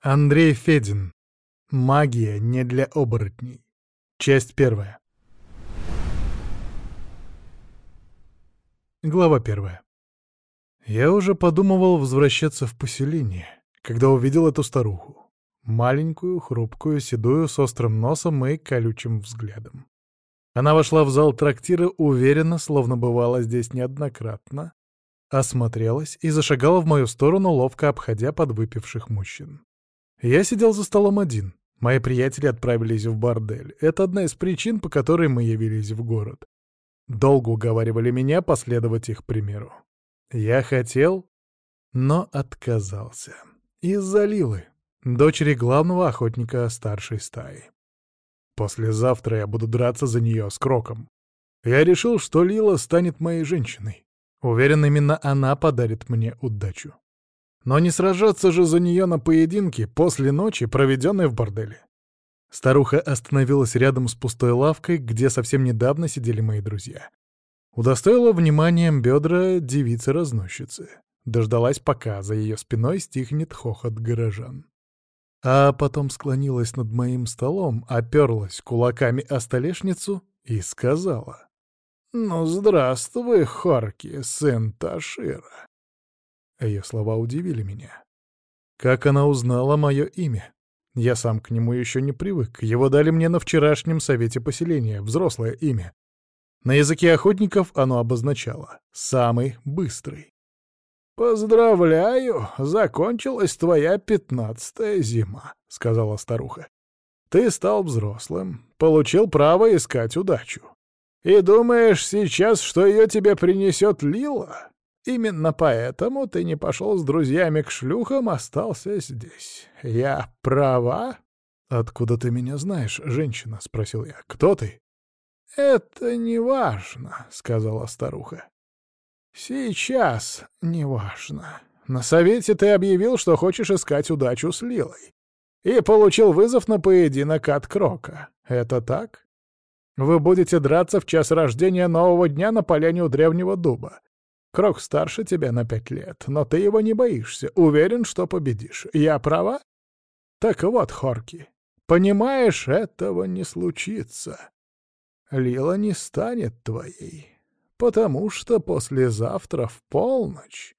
Андрей Федин. Магия не для оборотней. Часть первая. Глава первая. Я уже подумывал возвращаться в поселение, когда увидел эту старуху. Маленькую, хрупкую, седую, с острым носом и колючим взглядом. Она вошла в зал трактира уверенно, словно бывала здесь неоднократно, осмотрелась и зашагала в мою сторону, ловко обходя подвыпивших мужчин. Я сидел за столом один. Мои приятели отправились в бордель. Это одна из причин, по которой мы явились в город. Долго уговаривали меня последовать их примеру. Я хотел, но отказался. Из-за Лилы, дочери главного охотника старшей стаи. Послезавтра я буду драться за нее с Кроком. Я решил, что Лила станет моей женщиной. Уверен, именно она подарит мне удачу. Но не сражаться же за нее на поединке после ночи, проведенной в борделе. Старуха остановилась рядом с пустой лавкой, где совсем недавно сидели мои друзья. Удостоила вниманием бедра девицы-разносчицы. Дождалась, пока за ее спиной стихнет хохот горожан. А потом склонилась над моим столом, оперлась кулаками о столешницу и сказала. «Ну, здравствуй, Хорки, сын Ташира. Ее слова удивили меня. Как она узнала мое имя? Я сам к нему еще не привык. Его дали мне на вчерашнем совете поселения, взрослое имя. На языке охотников оно обозначало «самый быстрый». «Поздравляю, закончилась твоя пятнадцатая зима», — сказала старуха. «Ты стал взрослым, получил право искать удачу. И думаешь сейчас, что ее тебе принесет Лила? Именно поэтому ты не пошел с друзьями к шлюхам, остался здесь. Я права?» «Откуда ты меня знаешь, женщина?» — спросил я. «Кто ты?» «Это не важно», — сказала старуха. «Сейчас не важно. На совете ты объявил, что хочешь искать удачу с Лилой. И получил вызов на поединок от Крока. Это так? Вы будете драться в час рождения нового дня на поляне у древнего дуба. Крок старше тебя на пять лет, но ты его не боишься, уверен, что победишь. Я права? Так вот, Хорки, понимаешь, этого не случится. Лила не станет твоей, потому что послезавтра в полночь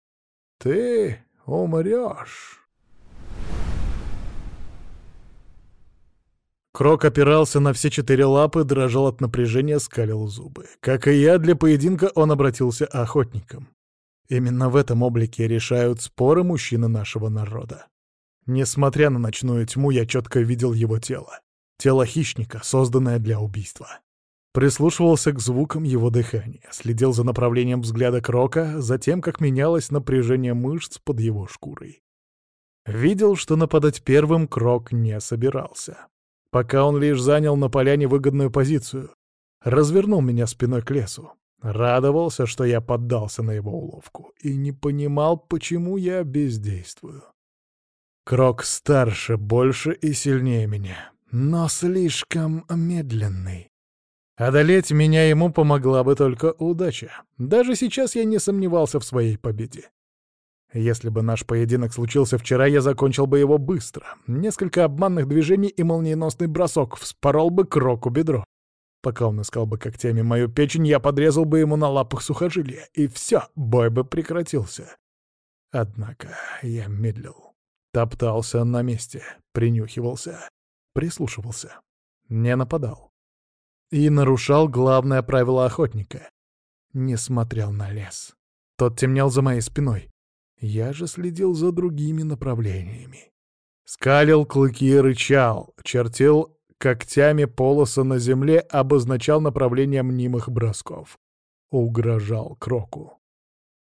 ты умрешь. Крок опирался на все четыре лапы, дрожал от напряжения, скалил зубы. Как и я, для поединка он обратился охотником. Именно в этом облике решают споры мужчины нашего народа. Несмотря на ночную тьму, я четко видел его тело. Тело хищника, созданное для убийства. Прислушивался к звукам его дыхания, следил за направлением взгляда Крока, за тем, как менялось напряжение мышц под его шкурой. Видел, что нападать первым Крок не собирался пока он лишь занял на поляне выгодную позицию. Развернул меня спиной к лесу. Радовался, что я поддался на его уловку, и не понимал, почему я бездействую. Крок старше, больше и сильнее меня, но слишком медленный. Одолеть меня ему помогла бы только удача. Даже сейчас я не сомневался в своей победе. Если бы наш поединок случился вчера, я закончил бы его быстро. Несколько обманных движений и молниеносный бросок вспорол бы кроку бедро. Пока он искал бы когтями мою печень, я подрезал бы ему на лапах сухожилия, и все, бой бы прекратился. Однако я медлил. Топтался на месте, принюхивался, прислушивался. Не нападал. И нарушал главное правило охотника. Не смотрел на лес. Тот темнел за моей спиной. Я же следил за другими направлениями. Скалил клыки и рычал, чертил когтями полосы на земле, обозначал направление мнимых бросков. Угрожал Кроку.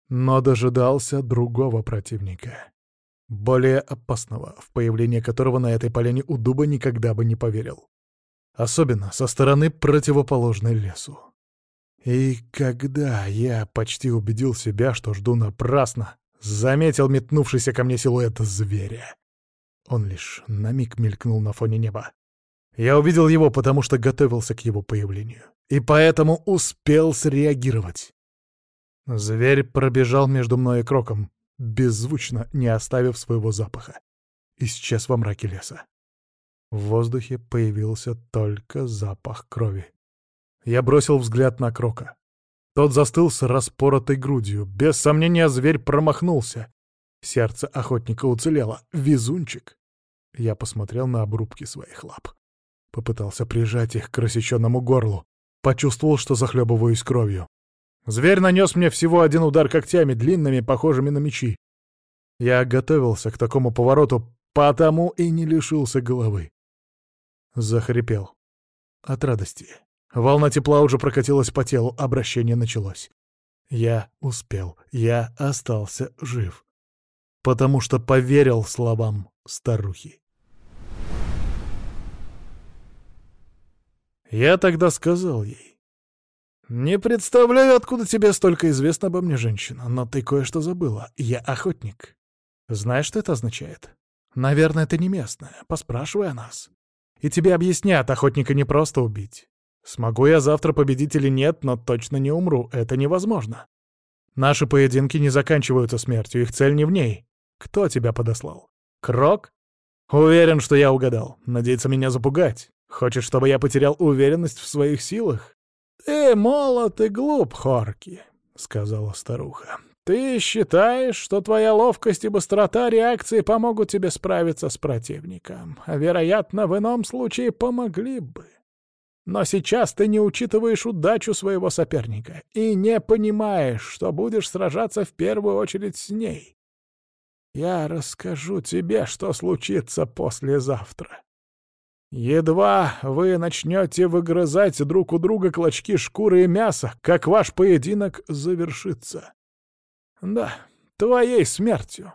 Но дожидался другого противника. Более опасного, в появление которого на этой поляне у дуба никогда бы не поверил. Особенно со стороны противоположной лесу. И когда я почти убедил себя, что жду напрасно, Заметил метнувшийся ко мне силуэт зверя. Он лишь на миг мелькнул на фоне неба. Я увидел его, потому что готовился к его появлению. И поэтому успел среагировать. Зверь пробежал между мной и Кроком, беззвучно, не оставив своего запаха. исчез во мраке леса. В воздухе появился только запах крови. Я бросил взгляд на Крока. Тот застыл с распоротой грудью. Без сомнения, зверь промахнулся. Сердце охотника уцелело. Везунчик. Я посмотрел на обрубки своих лап. Попытался прижать их к рассеченному горлу. Почувствовал, что захлебываюсь кровью. Зверь нанес мне всего один удар когтями, длинными, похожими на мечи. Я готовился к такому повороту, потому и не лишился головы. Захрипел. От радости. Волна тепла уже прокатилась по телу, обращение началось. Я успел, я остался жив. Потому что поверил словам старухи. Я тогда сказал ей. «Не представляю, откуда тебе столько известно обо мне, женщина, но ты кое-что забыла. Я охотник. Знаешь, что это означает? Наверное, это не местное. Поспрашивай о нас. И тебе объяснят, охотника не просто убить. Смогу я завтра победить или нет, но точно не умру. Это невозможно. Наши поединки не заканчиваются смертью, их цель не в ней. Кто тебя подослал? Крок? Уверен, что я угадал. Надеется меня запугать. Хочешь, чтобы я потерял уверенность в своих силах? Ты молод и глуп, Хорки, — сказала старуха. Ты считаешь, что твоя ловкость и быстрота реакции помогут тебе справиться с противником, вероятно, в ином случае помогли бы. Но сейчас ты не учитываешь удачу своего соперника и не понимаешь, что будешь сражаться в первую очередь с ней. Я расскажу тебе, что случится послезавтра. Едва вы начнете выгрызать друг у друга клочки шкуры и мяса, как ваш поединок завершится. Да, твоей смертью.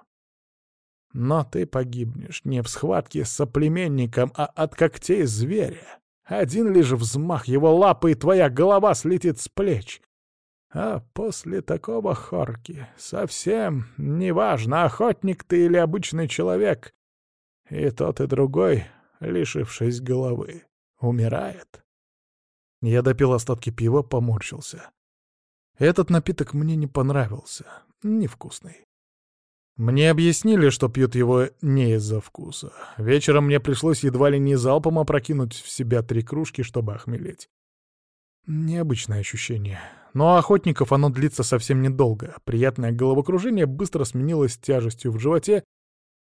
Но ты погибнешь не в схватке с соплеменником, а от когтей зверя. Один лишь взмах его лапы, и твоя голова слетит с плеч. А после такого хорки совсем неважно, охотник ты или обычный человек. И тот, и другой лишившись головы, умирает. Я допил остатки пива, поморщился. Этот напиток мне не понравился, невкусный. Мне объяснили, что пьют его не из-за вкуса. Вечером мне пришлось едва ли не залпом опрокинуть в себя три кружки, чтобы охмелеть. Необычное ощущение. Но у охотников оно длится совсем недолго. Приятное головокружение быстро сменилось тяжестью в животе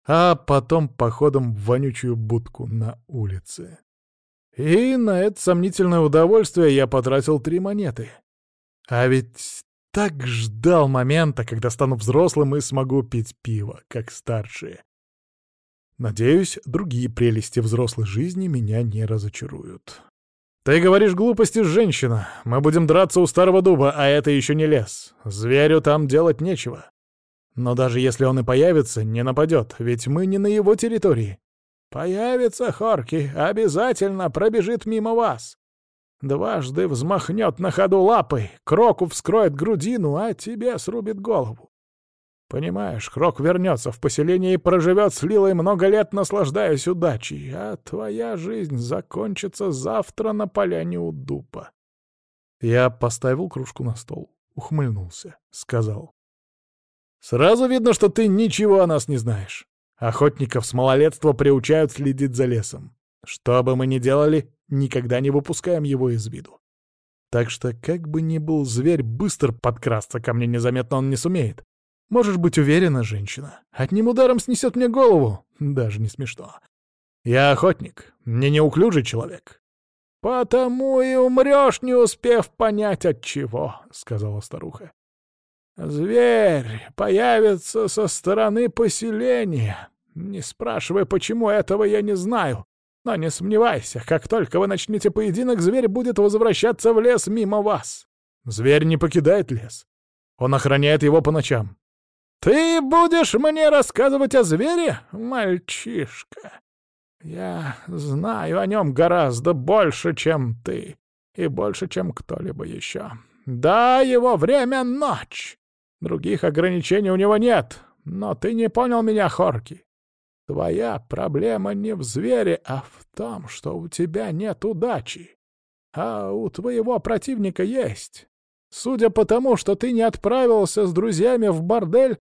а потом походом в вонючую будку на улице. И на это сомнительное удовольствие я потратил три монеты. А ведь так ждал момента, когда стану взрослым и смогу пить пиво, как старшие. Надеюсь, другие прелести взрослой жизни меня не разочаруют. «Ты говоришь глупости, женщина. Мы будем драться у старого дуба, а это еще не лес. Зверю там делать нечего. Но даже если он и появится, не нападет, ведь мы не на его территории. Появится Хорки, обязательно пробежит мимо вас. Дважды взмахнет на ходу лапой, Кроку вскроет грудину, а тебе срубит голову. Понимаешь, Крок вернется в поселение и проживет с Лилой много лет, наслаждаясь удачей, а твоя жизнь закончится завтра на поляне у дупа. Я поставил кружку на стол, ухмыльнулся, сказал. Сразу видно, что ты ничего о нас не знаешь. Охотников с малолетства приучают следить за лесом. Что бы мы ни делали, никогда не выпускаем его из виду. Так что, как бы ни был зверь, быстро подкрасться ко мне незаметно он не сумеет. Можешь быть уверена, женщина. Одним ударом снесет мне голову. Даже не смешно. Я охотник, не неуклюжий человек. «Потому и умрешь, не успев понять от чего», — сказала старуха. Зверь появится со стороны поселения. Не спрашивай, почему этого я не знаю. Но не сомневайся, как только вы начнете поединок, зверь будет возвращаться в лес мимо вас. Зверь не покидает лес. Он охраняет его по ночам. Ты будешь мне рассказывать о звере, мальчишка? Я знаю о нем гораздо больше, чем ты, и больше, чем кто-либо еще. Да, его время — ночь. Других ограничений у него нет. Но ты не понял меня, Хорки. Твоя проблема не в звере, а в том, что у тебя нет удачи. А у твоего противника есть. Судя по тому, что ты не отправился с друзьями в бордель,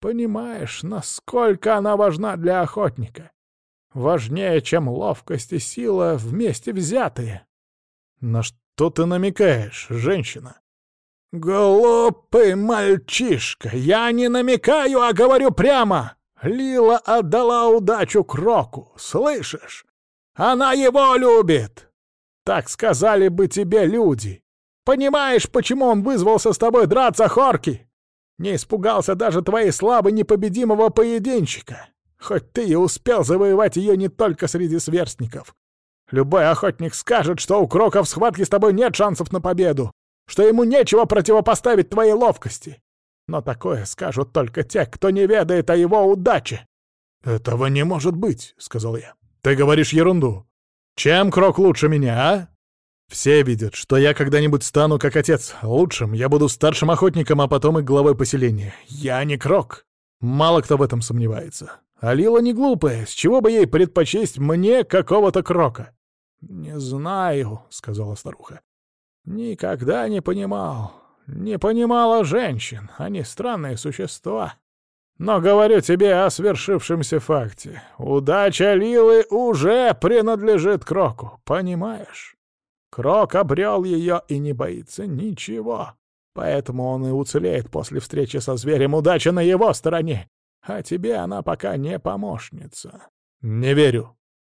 Понимаешь, насколько она важна для охотника? Важнее, чем ловкость и сила вместе взятые. На что ты намекаешь, женщина? «Глупый мальчишка! Я не намекаю, а говорю прямо! Лила отдала удачу Кроку, слышишь? Она его любит! Так сказали бы тебе люди. Понимаешь, почему он вызвался с тобой драться, Хорки? Не испугался даже твоей славы непобедимого поединщика. Хоть ты и успел завоевать ее не только среди сверстников. Любой охотник скажет, что у Крока в схватке с тобой нет шансов на победу что ему нечего противопоставить твоей ловкости. Но такое скажут только те, кто не ведает о его удаче. «Этого не может быть», — сказал я. «Ты говоришь ерунду. Чем Крок лучше меня, а? Все видят, что я когда-нибудь стану как отец. Лучшим я буду старшим охотником, а потом и главой поселения. Я не Крок. Мало кто в этом сомневается. А Лила не глупая, с чего бы ей предпочесть мне какого-то Крока?» «Не знаю», — сказала старуха. Никогда не понимал. Не понимала женщин. Они странные существа. Но говорю тебе о свершившемся факте. Удача Лилы уже принадлежит Кроку, понимаешь? Крок обрел ее и не боится ничего. Поэтому он и уцелеет после встречи со зверем. Удача на его стороне. А тебе она пока не помощница. Не верю.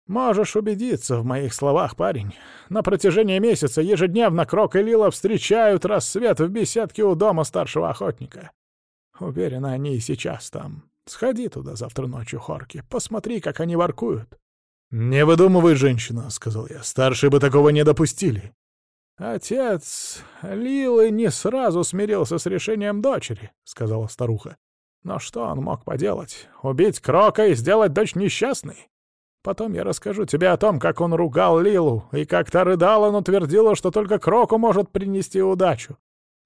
«Можешь убедиться в моих словах, парень. На протяжении месяца ежедневно Крок и Лила встречают рассвет в беседке у дома старшего охотника. Уверен, они и сейчас там. Сходи туда завтра ночью, Хорки. Посмотри, как они воркуют». «Не выдумывай, женщина», — сказал я. «Старшие бы такого не допустили». «Отец Лилы не сразу смирился с решением дочери», — сказала старуха. «Но что он мог поделать? Убить Крока и сделать дочь несчастной? Потом я расскажу тебе о том, как он ругал Лилу, и как та рыдала, но твердила, что только Кроку может принести удачу.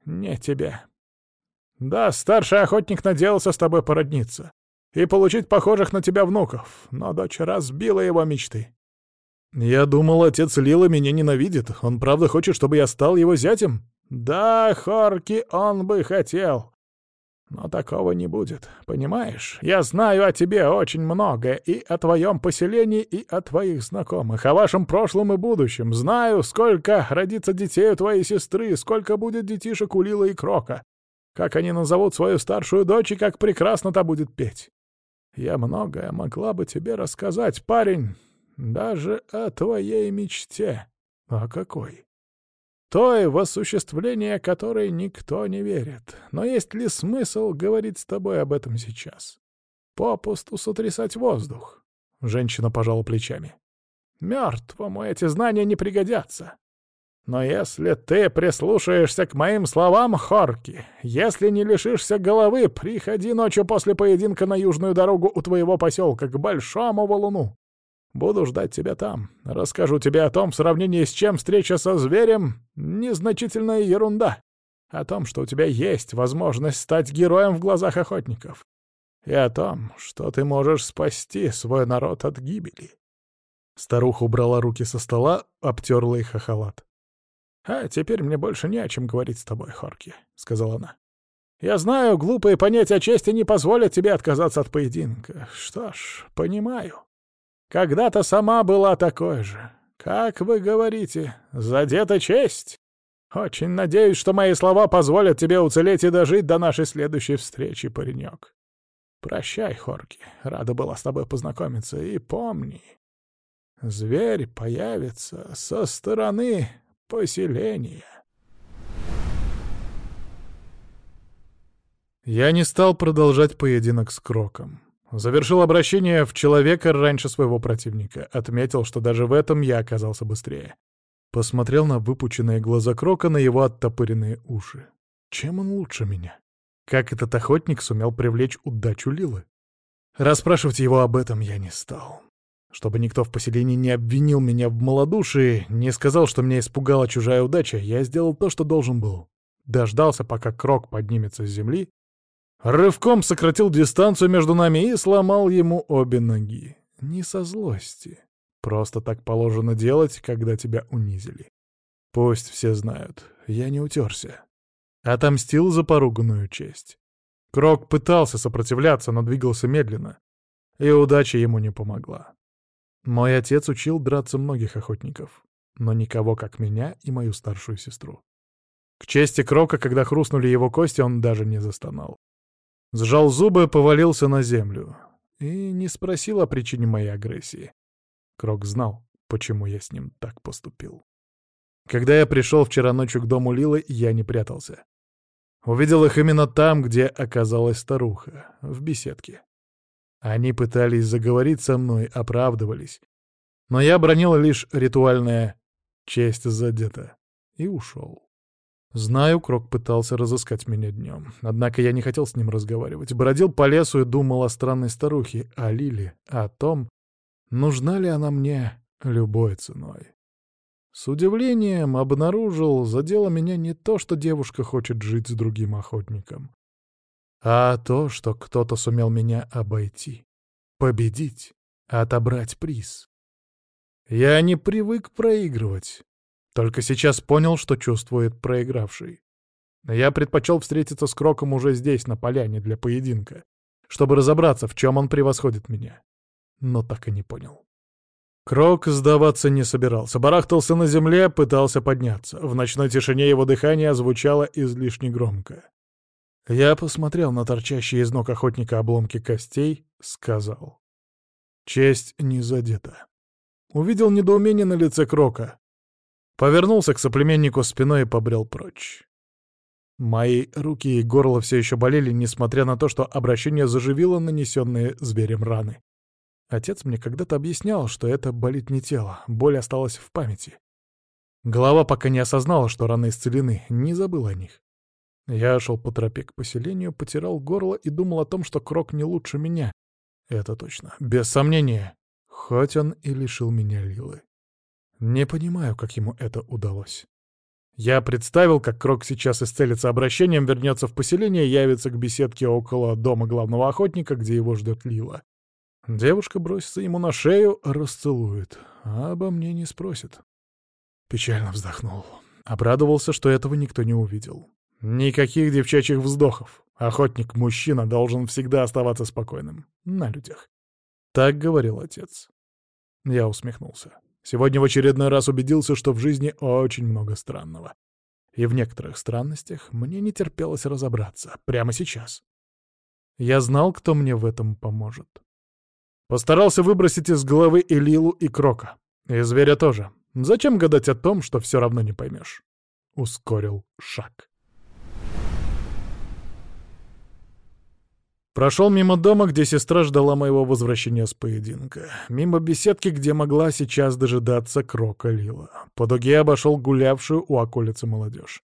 Не тебе. Да, старший охотник надеялся с тобой породниться и получить похожих на тебя внуков, но дочь разбила его мечты. Я думал, отец Лилы меня ненавидит. Он правда хочет, чтобы я стал его зятем? Да, Хорки, он бы хотел. Но такого не будет, понимаешь? Я знаю о тебе очень многое, и о твоем поселении, и о твоих знакомых, о вашем прошлом и будущем. Знаю, сколько родится детей у твоей сестры, сколько будет детишек у Лила и Крока, как они назовут свою старшую дочь и как прекрасно та будет петь. Я многое могла бы тебе рассказать, парень, даже о твоей мечте. А какой? Той, в осуществление которой никто не верит. Но есть ли смысл говорить с тобой об этом сейчас? Попусту сотрясать воздух. Женщина пожала плечами. Мертвому эти знания не пригодятся. Но если ты прислушаешься к моим словам, Хорки, если не лишишься головы, приходи ночью после поединка на южную дорогу у твоего поселка к Большому Валуну. Буду ждать тебя там. Расскажу тебе о том, в сравнении с чем встреча со зверем — незначительная ерунда. О том, что у тебя есть возможность стать героем в глазах охотников. И о том, что ты можешь спасти свой народ от гибели. Старуха убрала руки со стола, обтерла их о халат. «А теперь мне больше не о чем говорить с тобой, Хорки», — сказала она. «Я знаю, глупые понятия чести не позволят тебе отказаться от поединка. Что ж, понимаю. Когда-то сама была такой же. Как вы говорите, задета честь? Очень надеюсь, что мои слова позволят тебе уцелеть и дожить до нашей следующей встречи, паренек. Прощай, Хорки, рада была с тобой познакомиться, и помни, зверь появится со стороны поселения. Я не стал продолжать поединок с Кроком. Завершил обращение в человека раньше своего противника. Отметил, что даже в этом я оказался быстрее. Посмотрел на выпученные глаза Крока, на его оттопыренные уши. Чем он лучше меня? Как этот охотник сумел привлечь удачу Лилы? Расспрашивать его об этом я не стал. Чтобы никто в поселении не обвинил меня в малодушии, не сказал, что меня испугала чужая удача, я сделал то, что должен был. Дождался, пока Крок поднимется с земли, Рывком сократил дистанцию между нами и сломал ему обе ноги. Не со злости. Просто так положено делать, когда тебя унизили. Пусть все знают, я не утерся. Отомстил за поруганную честь. Крок пытался сопротивляться, но двигался медленно, и удача ему не помогла. Мой отец учил драться многих охотников, но никого, как меня и мою старшую сестру. К чести Крока, когда хрустнули его кости, он даже не застонал. Сжал зубы, повалился на землю и не спросил о причине моей агрессии. Крок знал, почему я с ним так поступил. Когда я пришел вчера ночью к дому Лилы, я не прятался. Увидел их именно там, где оказалась старуха, в беседке. Они пытались заговорить со мной, оправдывались. Но я бронил лишь ритуальная «честь задета» и ушел. Знаю, Крок пытался разыскать меня днем. Однако я не хотел с ним разговаривать. Бродил по лесу и думал о странной старухе, о Лиле, о том, нужна ли она мне любой ценой. С удивлением обнаружил, задело меня не то, что девушка хочет жить с другим охотником, а то, что кто-то сумел меня обойти, победить, отобрать приз. Я не привык проигрывать. Только сейчас понял, что чувствует проигравший. Я предпочел встретиться с Кроком уже здесь, на поляне, для поединка, чтобы разобраться, в чем он превосходит меня. Но так и не понял. Крок сдаваться не собирался, барахтался на земле, пытался подняться. В ночной тишине его дыхание звучало излишне громко. Я посмотрел на торчащие из ног охотника обломки костей, сказал. Честь не задета. Увидел недоумение на лице Крока. Повернулся к соплеменнику спиной и побрел прочь. Мои руки и горло все еще болели, несмотря на то, что обращение заживило нанесенные зверем раны. Отец мне когда-то объяснял, что это болит не тело, боль осталась в памяти. Голова пока не осознала, что раны исцелены, не забыл о них. Я шел по тропе к поселению, потирал горло и думал о том, что Крок не лучше меня. Это точно, без сомнения. Хоть он и лишил меня Лилы. Не понимаю, как ему это удалось. Я представил, как Крок сейчас исцелится обращением, вернется в поселение, явится к беседке около дома главного охотника, где его ждет Лила. Девушка бросится ему на шею, расцелует, а обо мне не спросит. Печально вздохнул. Обрадовался, что этого никто не увидел. Никаких девчачьих вздохов. Охотник-мужчина должен всегда оставаться спокойным. На людях. Так говорил отец. Я усмехнулся. Сегодня в очередной раз убедился, что в жизни очень много странного. И в некоторых странностях мне не терпелось разобраться. Прямо сейчас. Я знал, кто мне в этом поможет. Постарался выбросить из головы и Лилу, и Крока. И зверя тоже. Зачем гадать о том, что все равно не поймешь? Ускорил шаг. Прошел мимо дома, где сестра ждала моего возвращения с поединка. Мимо беседки, где могла сейчас дожидаться Крока Лила. По дуге обошел гулявшую у околицы молодежь.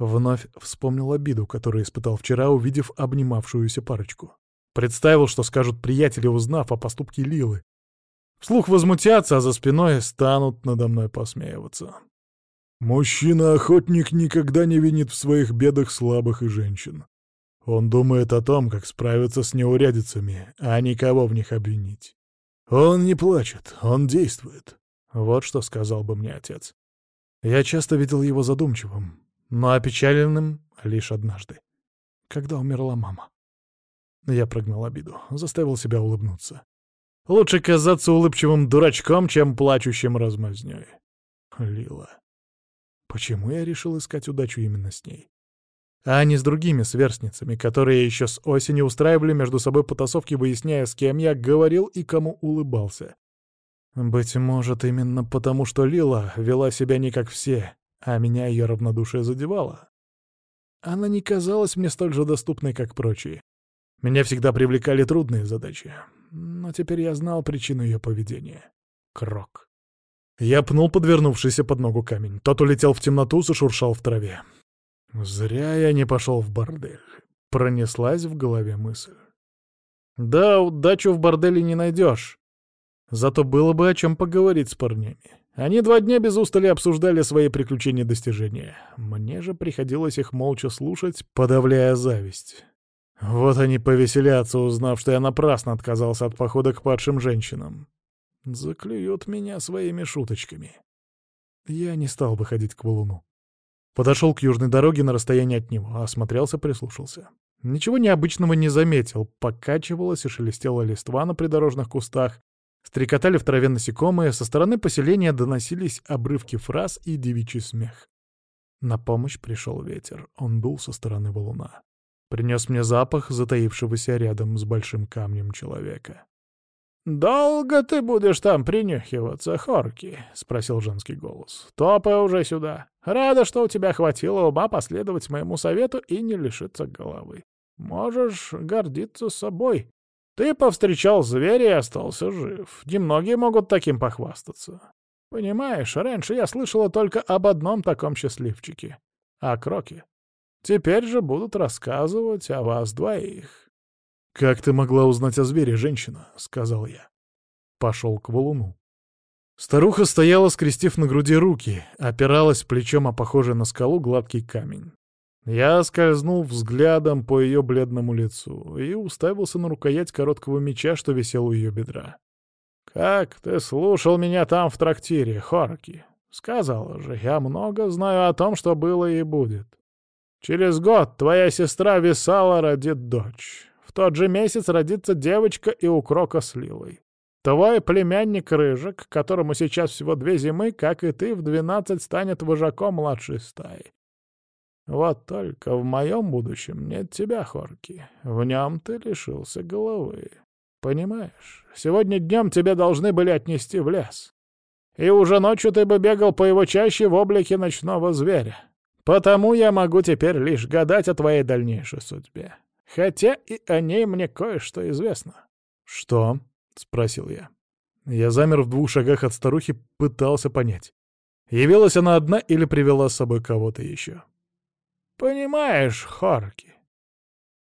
Вновь вспомнил обиду, которую испытал вчера, увидев обнимавшуюся парочку. Представил, что скажут приятели, узнав о поступке Лилы. Вслух возмутятся, а за спиной станут надо мной посмеиваться. Мужчина-охотник никогда не винит в своих бедах слабых и женщин. Он думает о том, как справиться с неурядицами, а никого в них обвинить. Он не плачет, он действует. Вот что сказал бы мне отец. Я часто видел его задумчивым, но опечаленным лишь однажды, когда умерла мама. Я прогнал обиду, заставил себя улыбнуться. Лучше казаться улыбчивым дурачком, чем плачущим размазнёй. Лила. Почему я решил искать удачу именно с ней? А не с другими сверстницами, которые еще с осени устраивали между собой потасовки, выясняя, с кем я говорил и кому улыбался. Быть может, именно потому, что Лила вела себя не как все, а меня ее равнодушие задевало. Она не казалась мне столь же доступной, как прочие. Меня всегда привлекали трудные задачи, но теперь я знал причину ее поведения. Крок. Я пнул подвернувшийся под ногу камень. Тот улетел в темноту, зашуршал в траве. Зря я не пошел в бордель. Пронеслась в голове мысль. Да, удачу в борделе не найдешь. Зато было бы о чем поговорить с парнями. Они два дня без устали обсуждали свои приключения и достижения. Мне же приходилось их молча слушать, подавляя зависть. Вот они повеселятся, узнав, что я напрасно отказался от похода к падшим женщинам. Заклюют меня своими шуточками. Я не стал бы ходить к валуну. Подошел к южной дороге на расстоянии от него, осмотрелся, прислушался. Ничего необычного не заметил. Покачивалась и шелестела листва на придорожных кустах. Стрекотали в траве насекомые, со стороны поселения доносились обрывки фраз и девичий смех. На помощь пришел ветер. Он дул со стороны валуна. Принес мне запах затаившегося рядом с большим камнем человека. «Долго ты будешь там принюхиваться, Хорки?» — спросил женский голос. «Топай уже сюда. Рада, что у тебя хватило ума последовать моему совету и не лишиться головы. Можешь гордиться собой. Ты повстречал зверя и остался жив. Немногие могут таким похвастаться. Понимаешь, раньше я слышала только об одном таком счастливчике — о Кроке. Теперь же будут рассказывать о вас двоих». «Как ты могла узнать о звере, женщина?» — сказал я. Пошел к валуну. Старуха стояла, скрестив на груди руки, опиралась плечом о похожий на скалу гладкий камень. Я скользнул взглядом по ее бледному лицу и уставился на рукоять короткого меча, что висел у ее бедра. «Как ты слушал меня там в трактире, Хорки? Сказала же, я много знаю о том, что было и будет. Через год твоя сестра Висала родит дочь. В тот же месяц родится девочка и укрока с Лилой. Твой племянник Рыжик, которому сейчас всего две зимы, как и ты, в двенадцать станет вожаком младшей стаи. Вот только в моем будущем нет тебя, Хорки. В нем ты лишился головы. Понимаешь, сегодня днем тебя должны были отнести в лес. И уже ночью ты бы бегал по его чаще в облике ночного зверя. Потому я могу теперь лишь гадать о твоей дальнейшей судьбе. Хотя и о ней мне кое-что известно. «Что?» — спросил я. Я замер в двух шагах от старухи, пытался понять. Явилась она одна или привела с собой кого-то еще? «Понимаешь, Хорки,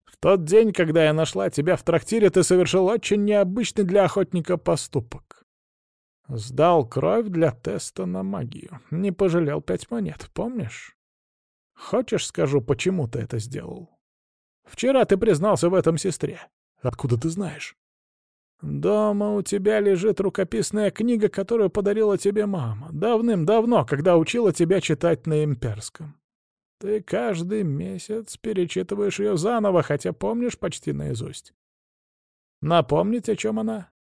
в тот день, когда я нашла тебя в трактире, ты совершил очень необычный для охотника поступок. Сдал кровь для теста на магию. Не пожалел пять монет, помнишь? Хочешь, скажу, почему ты это сделал?» Вчера ты признался в этом сестре. Откуда ты знаешь? Дома у тебя лежит рукописная книга, которую подарила тебе мама. Давным-давно, когда учила тебя читать на имперском. Ты каждый месяц перечитываешь ее заново, хотя помнишь почти наизусть. Напомнить, о чем она?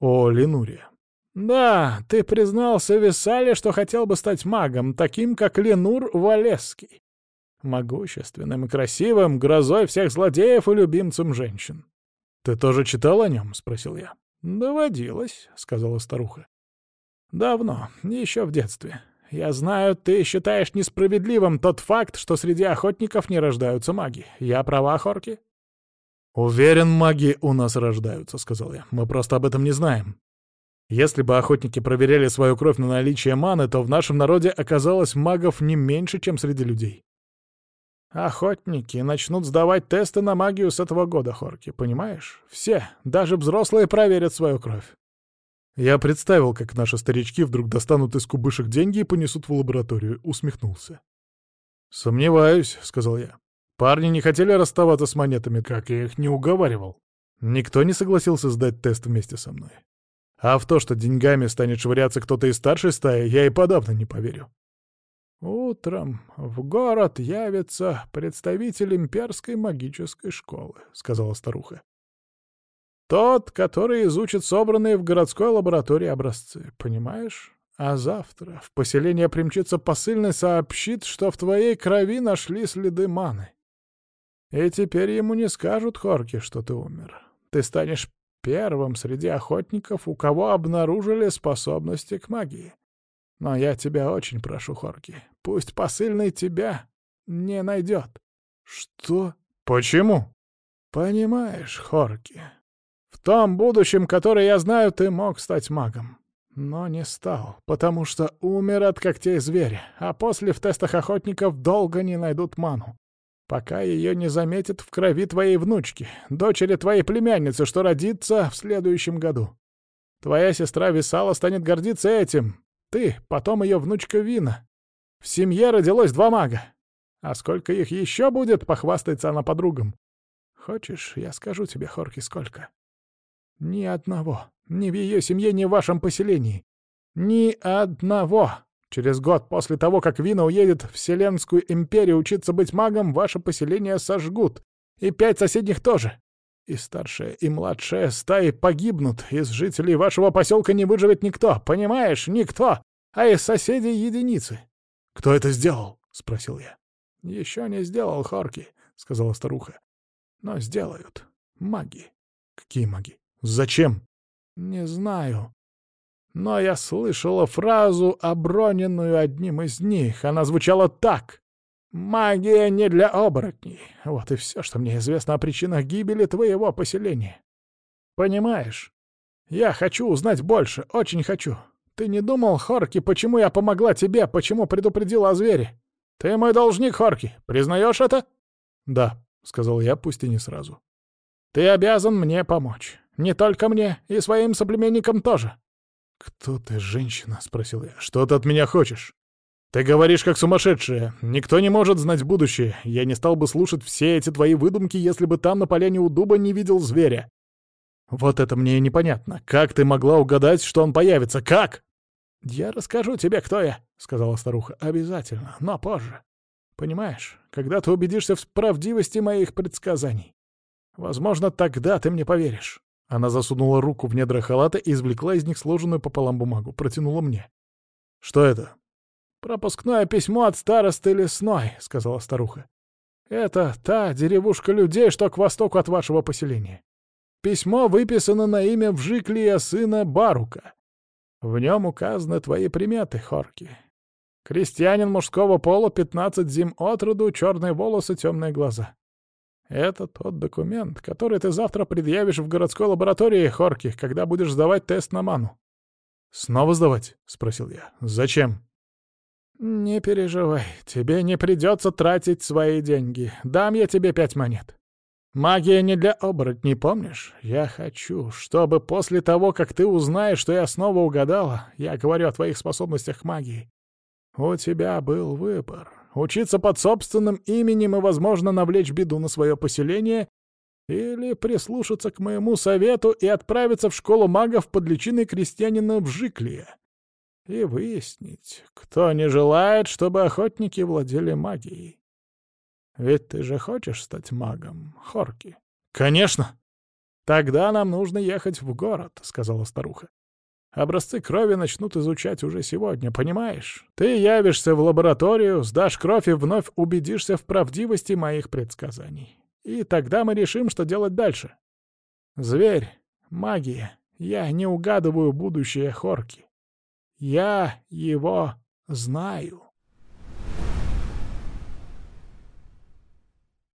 О Ленуре. Да, ты признался Висале, что хотел бы стать магом, таким, как Ленур Валесский могущественным и красивым, грозой всех злодеев и любимцем женщин. «Ты тоже читал о нем?» — спросил я. «Доводилось», — сказала старуха. «Давно, еще в детстве. Я знаю, ты считаешь несправедливым тот факт, что среди охотников не рождаются маги. Я права, Хорки?» «Уверен, маги у нас рождаются», — сказал я. «Мы просто об этом не знаем. Если бы охотники проверяли свою кровь на наличие маны, то в нашем народе оказалось магов не меньше, чем среди людей. Охотники начнут сдавать тесты на магию с этого года, Хорки, понимаешь? Все, даже взрослые проверят свою кровь. Я представил, как наши старички вдруг достанут из кубышек деньги и понесут в лабораторию, усмехнулся. «Сомневаюсь», — сказал я. «Парни не хотели расставаться с монетами, как я их не уговаривал. Никто не согласился сдать тест вместе со мной. А в то, что деньгами станет швыряться кто-то из старшей стаи, я и подавно не поверю. «Утром в город явится представитель имперской магической школы», — сказала старуха. «Тот, который изучит собранные в городской лаборатории образцы, понимаешь? А завтра в поселение примчится посыльный сообщит, что в твоей крови нашли следы маны. И теперь ему не скажут, Хорки, что ты умер. Ты станешь первым среди охотников, у кого обнаружили способности к магии. Но я тебя очень прошу, Хорки, пусть посыльный тебя не найдет. Что? Почему? Понимаешь, Хорки, в том будущем, которое я знаю, ты мог стать магом. Но не стал, потому что умер от когтей зверя, а после в тестах охотников долго не найдут ману. Пока ее не заметят в крови твоей внучки, дочери твоей племянницы, что родится в следующем году. Твоя сестра Висала станет гордиться этим, ты, потом ее внучка Вина. В семье родилось два мага. А сколько их еще будет, похвастается она подругам. Хочешь, я скажу тебе, Хорки, сколько? Ни одного. Ни в ее семье, ни в вашем поселении. Ни одного. Через год после того, как Вина уедет в Вселенскую империю учиться быть магом, ваше поселение сожгут. И пять соседних тоже. И старшая, и младшая стаи погибнут. Из жителей вашего поселка не выживет никто, понимаешь? Никто! А из соседей единицы. «Кто это сделал?» — спросил я. «Еще не сделал Хорки», — сказала старуха. «Но сделают. Маги». «Какие маги? Зачем?» «Не знаю. Но я слышала фразу, оброненную одним из них. Она звучала так. «Магия не для оборотней». Вот и все, что мне известно о причинах гибели твоего поселения. Понимаешь? Я хочу узнать больше, очень хочу. Ты не думал, Хорки, почему я помогла тебе, почему предупредила о звере? Ты мой должник, Хорки, признаешь это? Да, — сказал я, пусть и не сразу. Ты обязан мне помочь. Не только мне, и своим соплеменникам тоже. «Кто ты, женщина?» — спросил я. «Что ты от меня хочешь?» «Ты говоришь, как сумасшедшая. Никто не может знать будущее. Я не стал бы слушать все эти твои выдумки, если бы там на поляне у дуба не видел зверя. Вот это мне и непонятно. Как ты могла угадать, что он появится? Как?» «Я расскажу тебе, кто я», — сказала старуха. «Обязательно, но позже. Понимаешь, когда ты убедишься в правдивости моих предсказаний. Возможно, тогда ты мне поверишь». Она засунула руку в недра халата и извлекла из них сложенную пополам бумагу. Протянула мне. «Что это?» «Пропускное письмо от старосты лесной», — сказала старуха. «Это та деревушка людей, что к востоку от вашего поселения. Письмо выписано на имя Вжиклия сына Барука. В нем указаны твои приметы, Хорки. Крестьянин мужского пола, пятнадцать зим от роду, черные волосы, темные глаза. Это тот документ, который ты завтра предъявишь в городской лаборатории, Хорки, когда будешь сдавать тест на ману. «Снова сдавать?» — спросил я. «Зачем?» «Не переживай, тебе не придется тратить свои деньги. Дам я тебе пять монет. Магия не для оборотней, помнишь? Я хочу, чтобы после того, как ты узнаешь, что я снова угадала, я говорю о твоих способностях к магии, у тебя был выбор. Учиться под собственным именем и, возможно, навлечь беду на свое поселение или прислушаться к моему совету и отправиться в школу магов под личиной крестьянина в Жиклия и выяснить, кто не желает, чтобы охотники владели магией. Ведь ты же хочешь стать магом, Хорки? Конечно. Тогда нам нужно ехать в город, сказала старуха. Образцы крови начнут изучать уже сегодня, понимаешь? Ты явишься в лабораторию, сдашь кровь и вновь убедишься в правдивости моих предсказаний. И тогда мы решим, что делать дальше. Зверь, магия, я не угадываю будущее Хорки. Я его знаю.